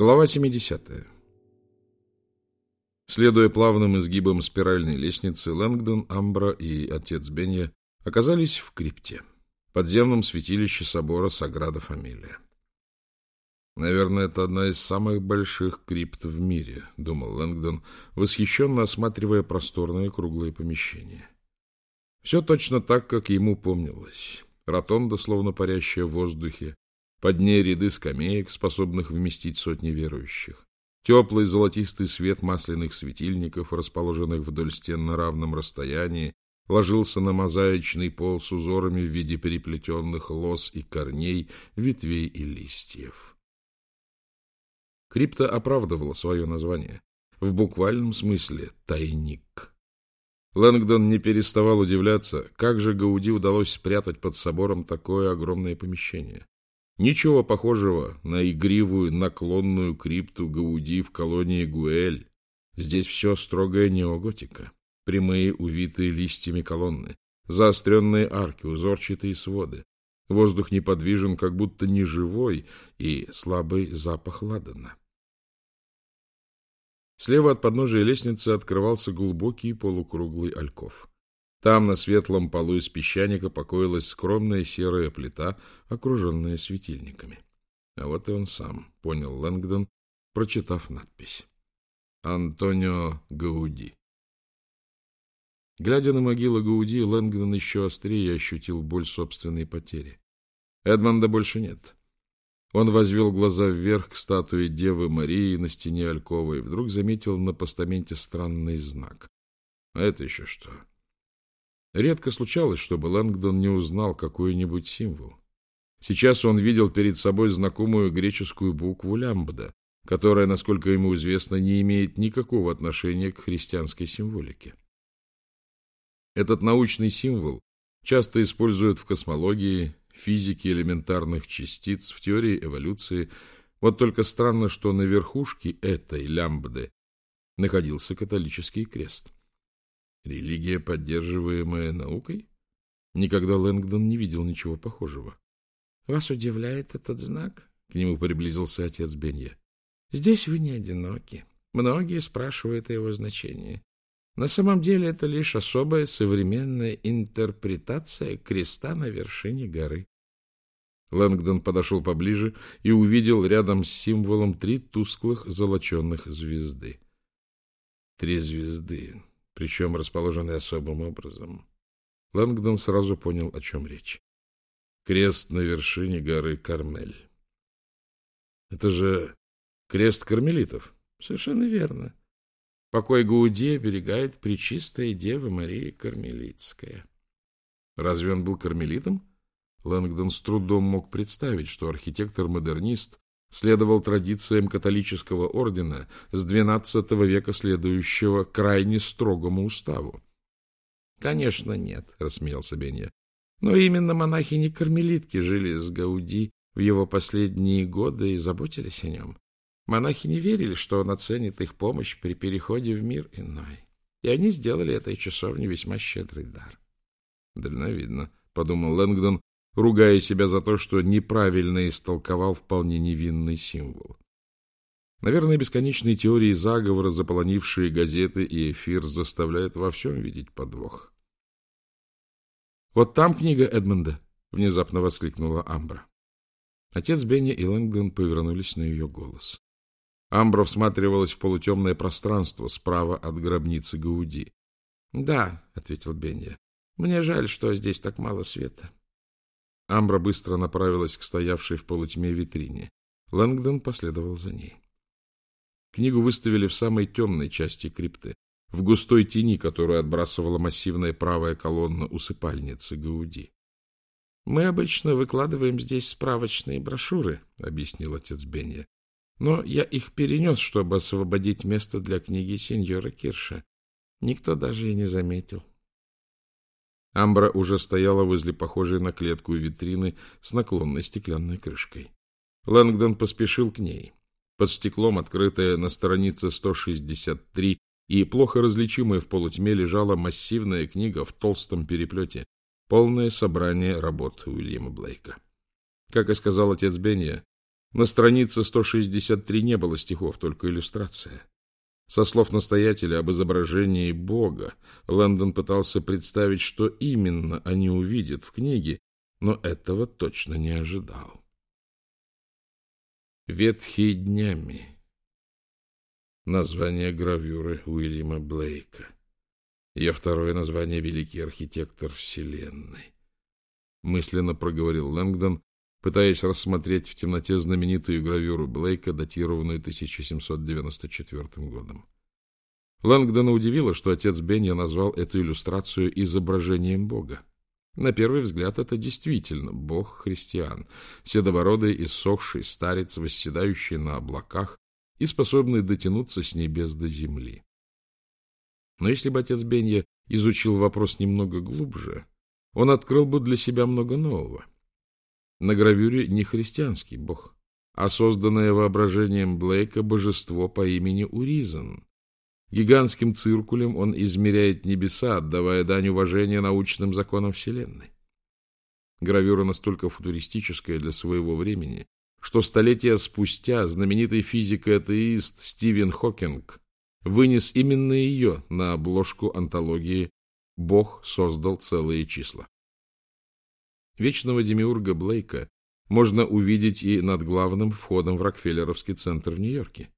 Глава 70. Следуя плавным изгибам спиральной лестницы, Лэнгдон, Амбра и отец Бенья оказались в крипте, подземном святилище собора Саграда Фамилия. «Наверное, это одна из самых больших крипт в мире», — думал Лэнгдон, восхищенно осматривая просторное круглое помещение. Все точно так, как ему помнилось. Ротонда, словно парящая в воздухе, под ней ряды скамеек, способных вместить сотни верующих. Теплый золотистый свет масляных светильников, расположенных вдоль стен на равном расстоянии, ложился на мозаичный пол с узорами в виде переплетенных лос и корней, ветвей и листьев. Крипта оправдывала свое название. В буквальном смысле «тайник». Лэнгдон не переставал удивляться, как же Гауди удалось спрятать под собором такое огромное помещение. Ничего похожего на игривую наклонную крипту Гауди в колонии Гуэль. Здесь все строгая неоготика. Прямые, увитые листьями колонны, заостренные арки, узорчатые своды. Воздух неподвижен, как будто неживой, и слабый запах ладана. Слева от подножия лестницы открывался глубокий полукруглый альков. Там на светлом полу из песчаника покоилась скромная серая плита, окруженная светильниками. А вот и он сам, понял Лэнгдон, прочитав надпись. Антонио Гауди. Глядя на могилу Гауди, Лэнгдон еще острее ощутил боль собственной потери. Эдмонда больше нет. Он возвел глаза вверх к статуе Девы Марии на стене Алькова и вдруг заметил на постаменте странный знак. А это еще что? Редко случалось, чтобы Лэнгдон не узнал какой-нибудь символ. Сейчас он видел перед собой знакомую греческую букву лямбда, которая, насколько ему известно, не имеет никакого отношения к христианской символике. Этот научный символ часто используют в космологии, физике элементарных частиц, в теории эволюции. Вот только странно, что на верхушке этой лямбды находился католический крест. Религия, поддерживаемая наукой? Никогда Лэнгдон не видел ничего похожего. — Вас удивляет этот знак? — к нему приблизился отец Бенья. — Здесь вы не одиноки. Многие спрашивают о его значении. На самом деле это лишь особая современная интерпретация креста на вершине горы. Лэнгдон подошел поближе и увидел рядом с символом три тусклых золоченных звезды. Три звезды причем расположенный особым образом. Лэнгдон сразу понял, о чем речь. Крест на вершине горы Кармель. Это же крест кармелитов. Совершенно верно. Покой Гауди оберегает Пречистая Дева Мария Кармелитская. Разве он был кармелитом? Лэнгдон с трудом мог представить, что архитектор-модернист следовал традициям католического ордена с XII века следующего крайне строгому уставу. — Конечно, нет, — рассмеялся Бенья. — Но именно монахини-кармелитки жили с Гауди в его последние годы и заботились о нем. Монахи не верили, что он оценит их помощь при переходе в мир иной. И они сделали этой часовне весьма щедрый дар. — Дальновидно, — подумал Лэнгдон, ругая себя за то, что неправильно истолковал вполне невинный символ. Наверное, бесконечные теории заговора, заполонившие газеты и эфир, заставляют во всем видеть подвох. «Вот там книга Эдмонда!» — внезапно воскликнула Амбра. Отец Бенни и Лэнгдон повернулись на ее голос. Амбра всматривалась в полутемное пространство справа от гробницы Гауди. — Да, — ответил Бенни, — мне жаль, что здесь так мало света. Амбра быстро направилась к стоявшей в полутьме витрине. Лэнгдон последовал за ней. Книгу выставили в самой темной части крипты, в густой тени, которую отбрасывала массивная правая колонна усыпальницы Гауди. — Мы обычно выкладываем здесь справочные брошюры, — объяснил отец Бенья. — Но я их перенес, чтобы освободить место для книги сеньора Кирша. Никто даже и не заметил. Амбра уже стояла возле похожей на клетку витрины с наклонной стеклянной крышкой. Лэнгдон поспешил к ней. Под стеклом, открытая на странице 163 и плохо различимая в полутьме, лежала массивная книга в толстом переплете, полное собрание работ Уильяма Блейка. Как и сказал отец Бенья, На странице 163 не было стихов, только иллюстрация. Со слов настоятеля об изображении Бога, Лэндон пытался представить, что именно они увидят в книге, но этого точно не ожидал. Ветхие днями. Название гравюры Уильяма Блейка. Ее второе название — Великий архитектор Вселенной. Мысленно проговорил Лэнгдон, пытаясь рассмотреть в темноте знаменитую гравюру Блейка, датированную 1794 годом. Лэнгдона удивило, что отец Бенья назвал эту иллюстрацию изображением Бога. На первый взгляд это действительно Бог христиан, седобородый иссохший старец, восседающий на облаках и способный дотянуться с небес до земли. Но если бы отец Бенья изучил вопрос немного глубже, он открыл бы для себя много нового. На гравюре не христианский бог, а созданное воображением Блейка божество по имени Уризан. Гигантским циркулем он измеряет небеса, отдавая дань уважения научным законам Вселенной. Гравюра настолько футуристическая для своего времени, что столетия спустя знаменитый физик-атеист Стивен Хокинг вынес именно ее на обложку антологии «Бог создал целые числа». Вечного демиурга Блейка можно увидеть и над главным входом в Рокфеллеровский центр в Нью-Йорке.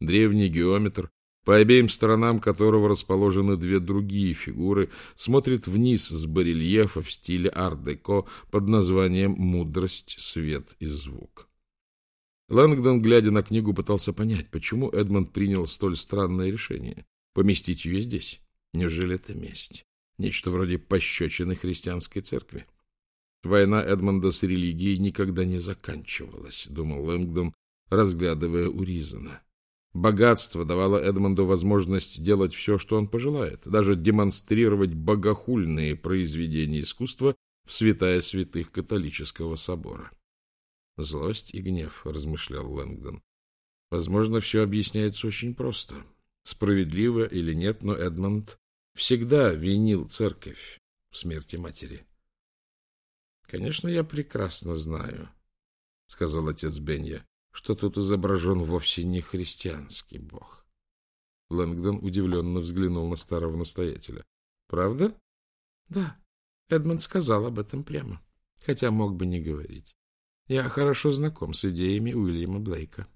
Древний геометр, по обеим сторонам которого расположены две другие фигуры, смотрит вниз с барельефа в стиле ар-деко под названием «Мудрость, свет и звук». Лэнгдон, глядя на книгу, пытался понять, почему Эдмонд принял столь странное решение — поместить ее здесь. Неужели это месть? Нечто вроде пощечины христианской церкви? Война Эдмонда с религией никогда не заканчивалась, думал Лэнгдон, разглядывая Уризана. Богатство давало Эдмонду возможность делать все, что он пожелает, даже демонстрировать богохульные произведения искусства в святая святых католического собора. Злость и гнев, размышлял Лэнгдон. Возможно, все объясняется очень просто. Справедливо или нет, но Эдмонд всегда винил церковь в смерти матери. — Конечно, я прекрасно знаю, — сказал отец Бенья, — что тут изображен вовсе не христианский бог. Лэнгдон удивленно взглянул на старого настоятеля. — Правда? — Да. Эдмонд сказал об этом прямо, хотя мог бы не говорить. Я хорошо знаком с идеями Уильяма Блейка.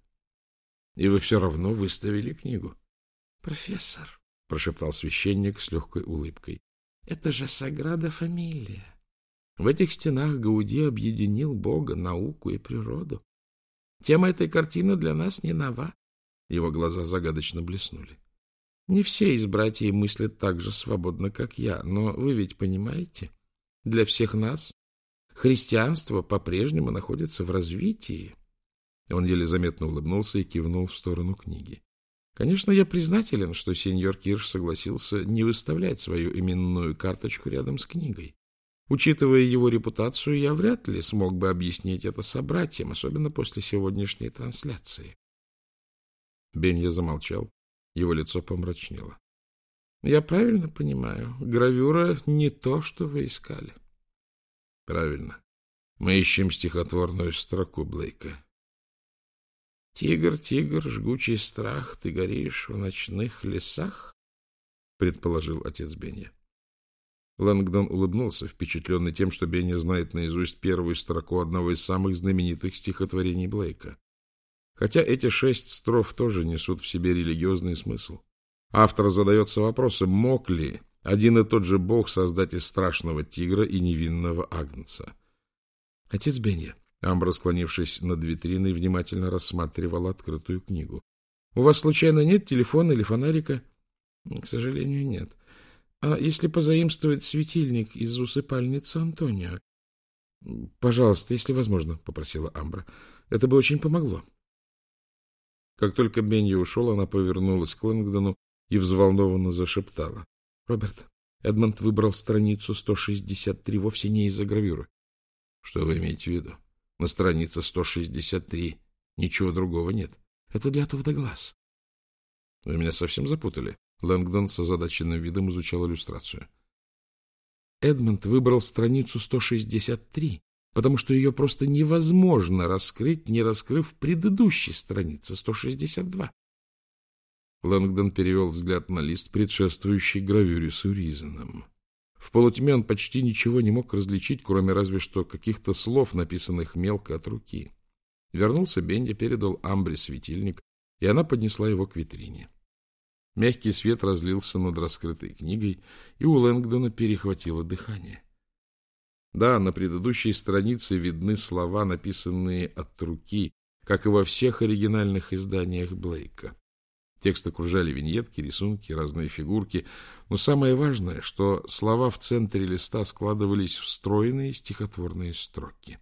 — И вы все равно выставили книгу? — Профессор, — прошептал священник с легкой улыбкой, — это же Саграда Фамилия. В этих стенах Гауди объединил Бога, науку и природу. Тема этой картины для нас не нова. Его глаза загадочно блеснули. Не все из братьев мыслят так же свободно, как я, но вы ведь понимаете, для всех нас христианство по-прежнему находится в развитии. Он еле заметно улыбнулся и кивнул в сторону книги. Конечно, я признателен, что сеньор Кирш согласился не выставлять свою именную карточку рядом с книгой. Учитывая его репутацию, я вряд ли смог бы объяснить это собратьям, особенно после сегодняшней трансляции. Бенья замолчал. Его лицо помрачнело. — Я правильно понимаю, гравюра не то, что вы искали. — Правильно. Мы ищем стихотворную строку Блейка. «Тигр, тигр, жгучий страх, ты горишь в ночных лесах?» — предположил отец Бенья. Лэнгдон улыбнулся, впечатленный тем, что Бенни знает наизусть первую строку одного из самых знаменитых стихотворений Блейка. Хотя эти шесть строф тоже несут в себе религиозный смысл. Автор задается вопросом, мог ли один и тот же Бог создать из страшного тигра и невинного агнца? Отец Бенья, Амбра, склонившись над витриной, внимательно рассматривал открытую книгу. — У вас, случайно, нет телефона или фонарика? — К сожалению, нет. А если позаимствовать светильник из усыпальницы Антонио? — Пожалуйста, если возможно, — попросила Амбра. — Это бы очень помогло. Как только Бенни ушел, она повернулась к Лэнгдону и взволнованно зашептала. — Роберт, Эдмонд выбрал страницу 163 вовсе не из-за гравюры. — Что вы имеете в виду? На странице 163 ничего другого нет. Это для отвода глаз. — Вы меня совсем запутали. Лэнгдон с озадаченным видом изучал иллюстрацию. Эдмонд выбрал страницу 163 потому что ее просто невозможно раскрыть, не раскрыв предыдущей страницы 162. Лэнгдон перевел взгляд на лист, предшествующий гравюре с Уризаном. В полутьме он почти ничего не мог различить, кроме разве что каких-то слов, написанных мелко от руки. Вернулся Бенди, передал Амбре светильник, и она поднесла его к витрине. Мягкий свет разлился над раскрытой книгой, и у Лэнгдона перехватило дыхание. Да, на предыдущей странице видны слова, написанные от руки, как и во всех оригинальных изданиях Блейка. Текст окружали виньетки, рисунки, разные фигурки, но самое важное, что слова в центре листа складывались в стройные стихотворные строки.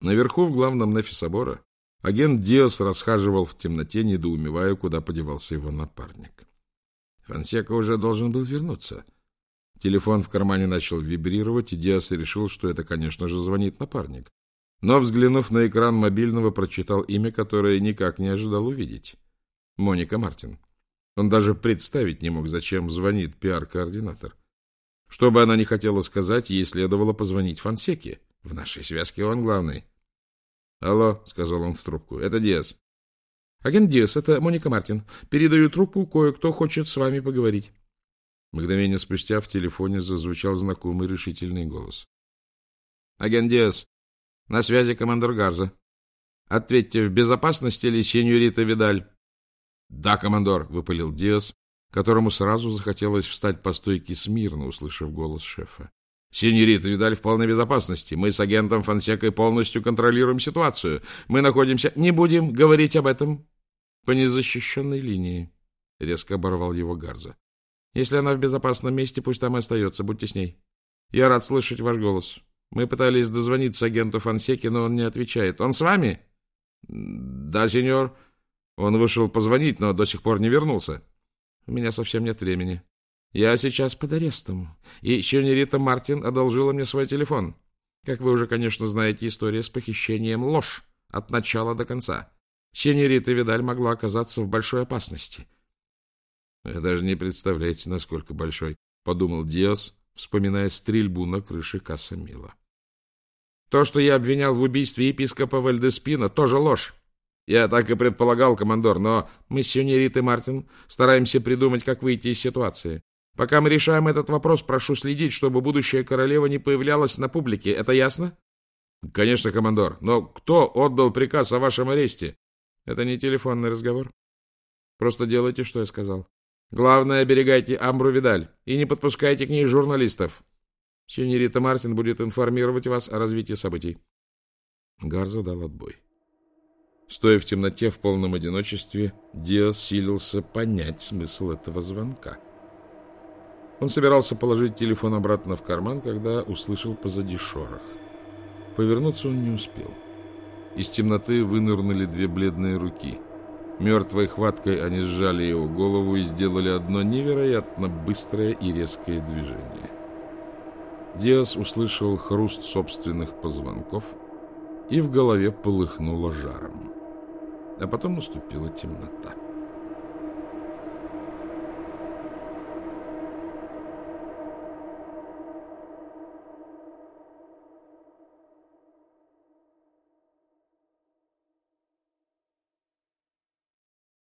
Наверху, в главном нефе собора, агент Диас расхаживал в темноте, недоумевая, куда подевался его напарник. Фансека уже должен был вернуться — Телефон в кармане начал вибрировать, и Диас решил, что это, конечно же, звонит напарник. Но, взглянув на экран мобильного, прочитал имя, которое никак не ожидал увидеть. Моника Мартин. Он даже представить не мог, зачем звонит пиар-координатор. Что бы она ни хотела сказать, ей следовало позвонить Фансеке. В нашей связке он главный. — Алло, — сказал он в трубку, — это Диас. — Агент Диас, это Моника Мартин. Передаю трубку, кое-кто хочет с вами поговорить. Мгновение спустя в телефоне зазвучал знакомый решительный голос. — Агент Диас, на связи командор Гарза. Ответьте, в безопасности ли сеньорита Видаль? — Да, командор, — выпалил Диас, которому сразу захотелось встать по стойке смирно, услышав голос шефа. — Сеньорита Видаль в полной безопасности. Мы с агентом Фонсекой полностью контролируем ситуацию. Мы находимся... — Не будем говорить об этом по незащищенной линии, — резко оборвал его Гарза. Если она в безопасном месте, пусть там и остается. Будьте с ней. Я рад слышать ваш голос. Мы пытались дозвониться агенту Фансеки, но он не отвечает. Он с вами? Да, сеньор. Он вышел позвонить, но до сих пор не вернулся. У меня совсем нет времени. Я сейчас под арестом. И сеньорита Мартин одолжила мне свой телефон. Как вы уже, конечно, знаете, история с похищением — ложь от начала до конца. Сеньорита Видаль могла оказаться в большой опасности. — вы даже не представляете, насколько большой, — подумал Диас, вспоминая стрельбу на крыше Касса Мила. То, что я обвинял в убийстве епископа Вальдеспина, тоже ложь. Я так и предполагал, командор, но мы с сеньоритой Мартин стараемся придумать, как выйти из ситуации. Пока мы решаем этот вопрос, прошу следить, чтобы будущая королева не появлялась на публике. Это ясно? — Конечно, командор. Но кто отдал приказ о вашем аресте? — Это не телефонный разговор. Просто делайте, что я сказал. Главное, оберегайте Амбру Видаль и не подпускайте к ней журналистов. Сеньорита Мартин будет информировать вас о развитии событий. Гарза дал отбой. Стоя в темноте в полном одиночестве, Диас силился понять смысл этого звонка. Он собирался положить телефон обратно в карман, когда услышал позади шорох. Повернуться он не успел. Из темноты вынырнули две бледные руки — Мертвой хваткой они сжали его голову и сделали одно невероятно быстрое и резкое движение. Диас услышал хруст собственных позвонков, и в голове полыхнуло жаром. А потом наступила темнота.